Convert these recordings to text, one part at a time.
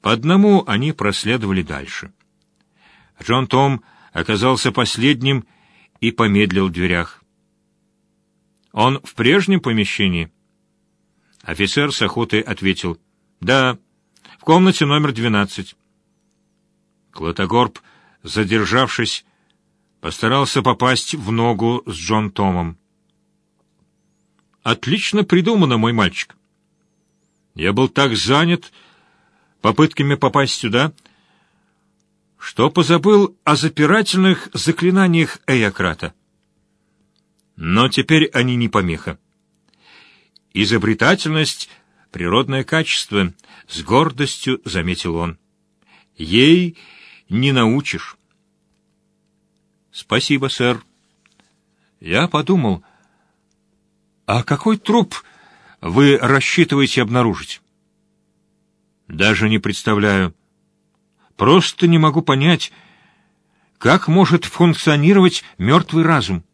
По одному они проследовали дальше. Джон Том оказался последним и помедлил в дверях. «Он в прежнем помещении?» Офицер с охотой ответил. «Да, в комнате номер двенадцать». Клотогорб, задержавшись, постарался попасть в ногу с Джон Томом. «Отлично придумано, мой мальчик. Я был так занят попытками попасть сюда, что позабыл о запирательных заклинаниях Эйократа. Но теперь они не помеха. Изобретательность — природное качество, — с гордостью заметил он. Ей не научишь. Спасибо, сэр. Я подумал, а какой труп вы рассчитываете обнаружить? Даже не представляю. Просто не могу понять, как может функционировать мертвый разум.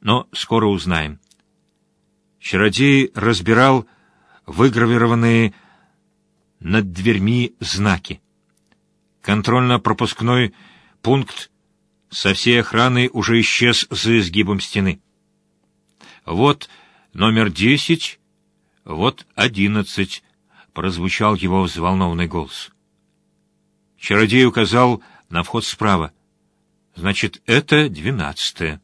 Но скоро узнаем. Чародей разбирал выгравированные над дверьми знаки. Контрольно-пропускной пункт со всей охраной уже исчез за изгибом стены. Вот номер десять, вот одиннадцать, прозвучал его взволнованный голос. Чародей указал на вход справа. Значит, это двенадцатое.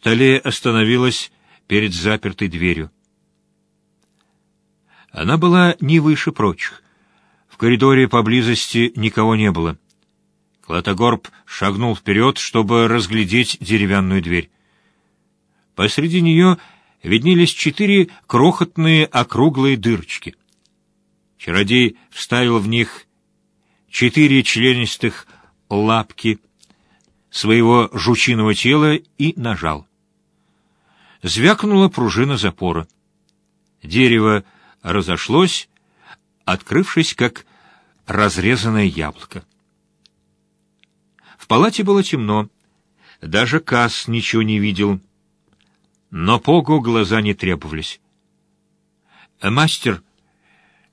Талия остановилась перед запертой дверью. Она была не выше прочих. В коридоре поблизости никого не было. Клотогорб шагнул вперед, чтобы разглядеть деревянную дверь. Посреди нее виднелись четыре крохотные округлые дырочки. Чародей вставил в них четыре членистых лапки своего жучиного тела и нажал. Звякнула пружина запора. Дерево разошлось, открывшись, как разрезанное яблоко. В палате было темно. Даже Касс ничего не видел — но Погу глаза не требовались. «Мастер,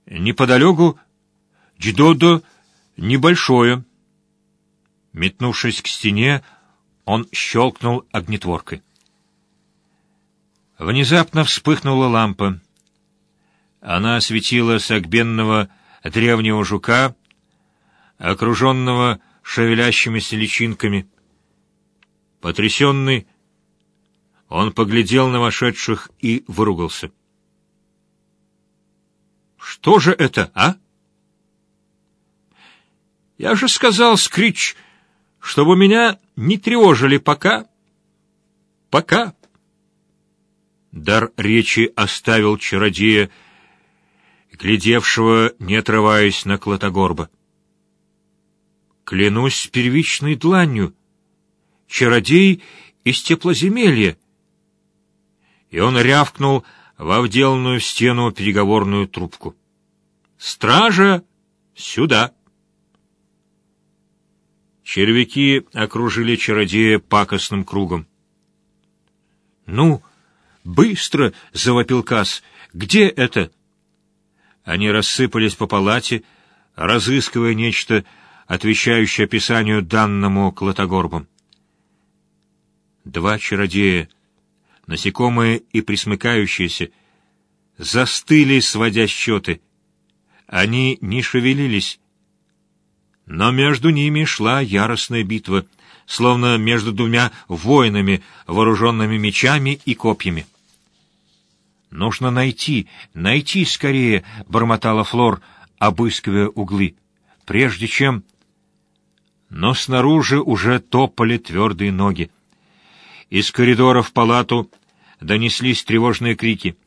неподалеку Дждодо небольшое». Метнувшись к стене, он щелкнул огнетворкой. Внезапно вспыхнула лампа. Она осветила согбенного древнего жука, окруженного шевелящимися личинками. Потрясенный, он поглядел на вошедших и выругался. «Что же это, а?» «Я же сказал, Скрич, чтобы меня не тревожили пока. Пока». Дар речи оставил чародея, глядевшего, не отрываясь на Клотогорба. «Клянусь первичной дланью, чародей из теплоземелья, и он рявкнул во вделанную в стену переговорную трубку. «Стража! Сюда!» Червяки окружили чародея пакостным кругом. «Ну, быстро!» — завопил Касс. «Где это?» Они рассыпались по палате, разыскивая нечто, отвечающее описанию данному Клотогорбом. Два чародея насекомые и присмыкающиеся, застыли, сводя счеты. Они не шевелились, но между ними шла яростная битва, словно между двумя воинами, вооруженными мечами и копьями. «Нужно найти, найти скорее!» — бормотала Флор, обыскивая углы. «Прежде чем...» Но снаружи уже топали твердые ноги. Из коридора в палату донеслись тревожные крики.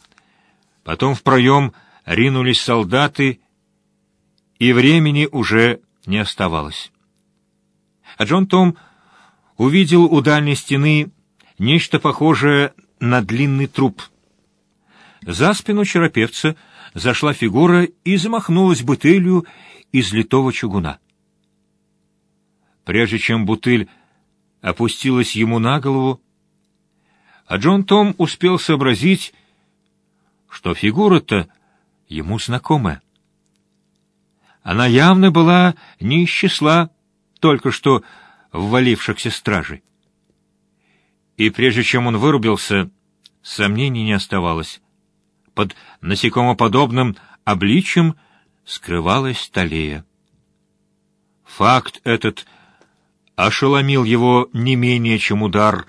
Потом в проем ринулись солдаты, и времени уже не оставалось. А Джон Том увидел у дальней стены нечто похожее на длинный труп. За спину черопевца зашла фигура и замахнулась бутылью из литого чугуна. Прежде чем бутыль опустилась ему на голову, а Джон Том успел сообразить, что фигура-то ему знакомая. Она явно была не из числа только что ввалившихся стражей. И прежде чем он вырубился, сомнений не оставалось. Под насекомоподобным обличьем скрывалась Талея. Факт этот ошеломил его не менее, чем удар,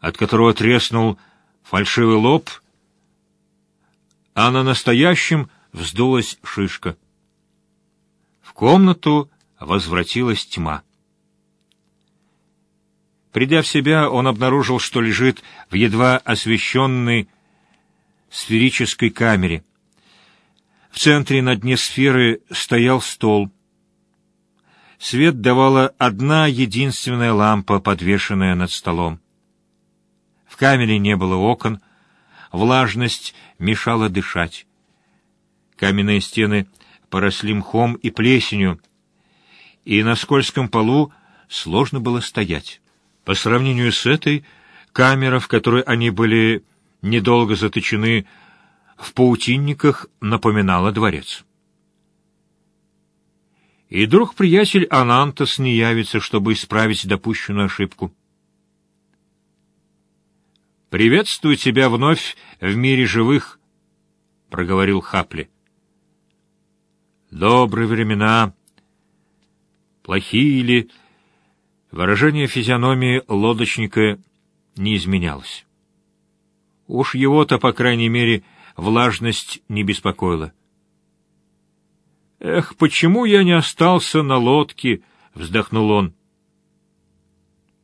от которого треснул фальшивый лоб, а на настоящем вздулась шишка. В комнату возвратилась тьма. Придя в себя, он обнаружил, что лежит в едва освещенной сферической камере. В центре на дне сферы стоял стол. Свет давала одна единственная лампа, подвешенная над столом. Камере не было окон, влажность мешала дышать. Каменные стены поросли мхом и плесенью, и на скользком полу сложно было стоять. По сравнению с этой, камера, в которой они были недолго заточены в паутинниках, напоминала дворец. И друг-приятель Анантас не явится, чтобы исправить допущенную ошибку. «Приветствую тебя вновь в мире живых», — проговорил Хапли. «Добрые времена, плохие ли, выражение физиономии лодочника не изменялось. Уж его-то, по крайней мере, влажность не беспокоила. «Эх, почему я не остался на лодке?» — вздохнул он.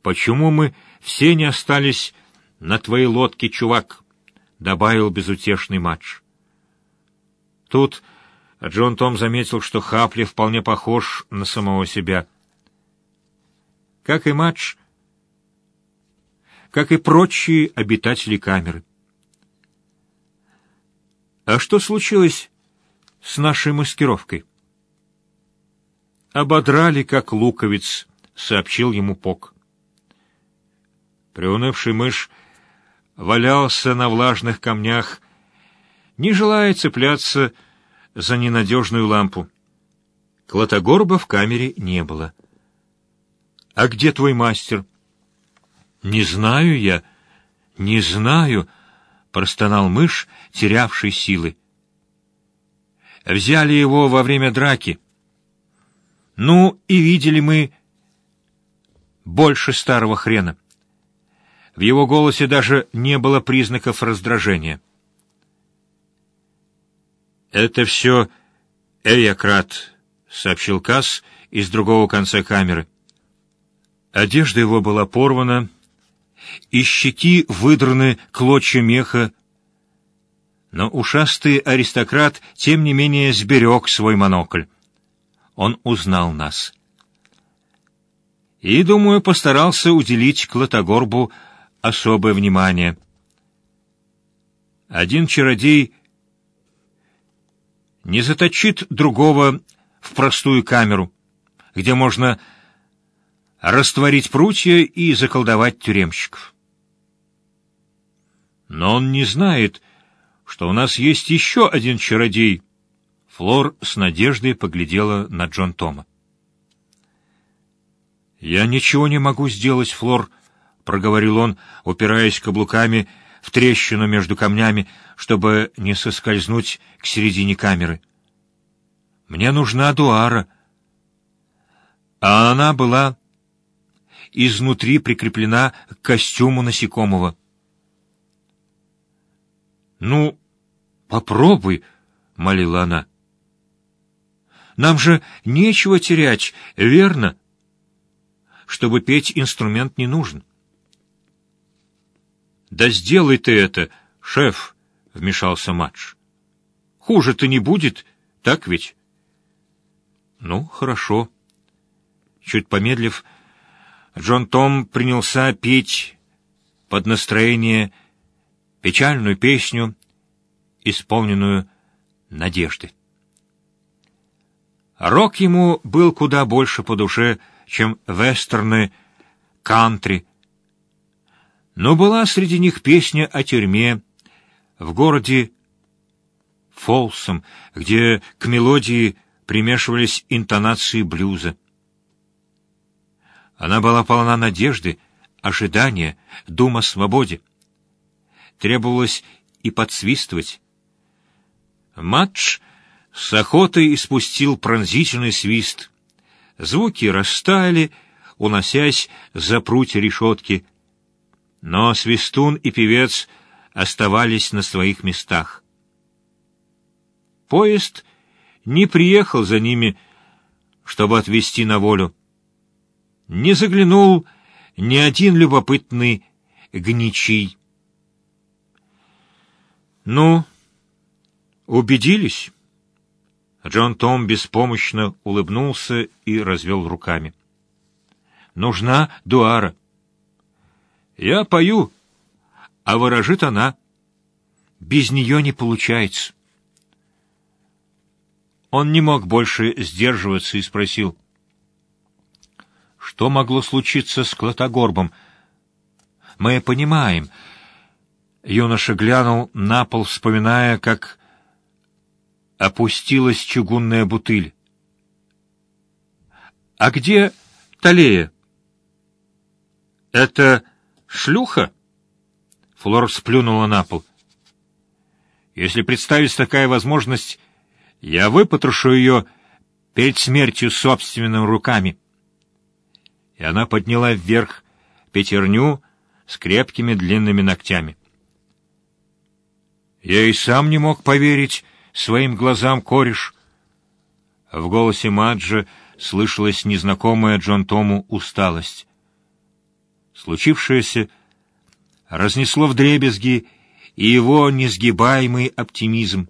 «Почему мы все не остались на твоей лодке, чувак?» — добавил безутешный матч. Тут Джон Том заметил, что Хапли вполне похож на самого себя. Как и матч, как и прочие обитатели камеры. «А что случилось с нашей маскировкой?» «Ободрали, как луковиц», — сообщил ему Пок. Приунывший мышь валялся на влажных камнях, не желая цепляться за ненадежную лампу. Клотогорба в камере не было. «А где твой мастер?» «Не знаю я, не знаю», — простонал мышь, терявший силы. «Взяли его во время драки. Ну, и видели мы больше старого хрена». В его голосе даже не было признаков раздражения. «Это все Эякрат», — сообщил Касс из другого конца камеры. Одежда его была порвана, из щеки выдраны клочья меха, но ушастый аристократ, тем не менее, сберег свой монокль. Он узнал нас. И, думаю, постарался уделить Клотогорбу особое внимание. Один чародей не заточит другого в простую камеру, где можно растворить прутья и заколдовать тюремщиков. Но он не знает, что у нас есть еще один чародей. Флор с надеждой поглядела на Джон Тома. «Я ничего не могу сделать, Флор», — проговорил он, упираясь каблуками в трещину между камнями, чтобы не соскользнуть к середине камеры. «Мне нужна Дуара». А она была изнутри прикреплена к костюму насекомого. «Ну, попробуй», — молила она. «Нам же нечего терять, верно? Чтобы петь, инструмент не нужен». «Да сделай ты это, шеф», — вмешался Мадж. «Хуже-то не будет, так ведь?» «Ну, хорошо». Чуть помедлив, Джон Том принялся петь под настроение печальную песню, исполненную надежды. Рок ему был куда больше по душе, чем вестерны, кантри. Но была среди них песня о тюрьме в городе Фолсом, где к мелодии примешивались интонации блюза. Она была полна надежды, ожидания, дум о свободе. Требовалось и подсвистывать. Матч с охотой испустил пронзительный свист. Звуки растаяли, уносясь за прутья решетки. Но свистун и певец оставались на своих местах. Поезд не приехал за ними, чтобы отвезти на волю. Не заглянул ни один любопытный гничий. «Ну, убедились?» Джон Том беспомощно улыбнулся и развел руками. «Нужна дуара. Я пою, а ворожит она. Без нее не получается». Он не мог больше сдерживаться и спросил. «Что могло случиться с Клотогорбом?» «Мы понимаем». Юноша глянул на пол, вспоминая, как опустилась чугунная бутыль. «А где Талея?» «Это шлюха?» Флор сплюнула на пол. «Если представить такая возможность, я выпотрошу ее перед смертью собственными руками». И она подняла вверх пятерню с крепкими длинными ногтями. Я и сам не мог поверить своим глазам, кореш. В голосе Маджа слышалась незнакомая Джон Тому усталость. Случившееся разнесло вдребезги и его несгибаемый оптимизм.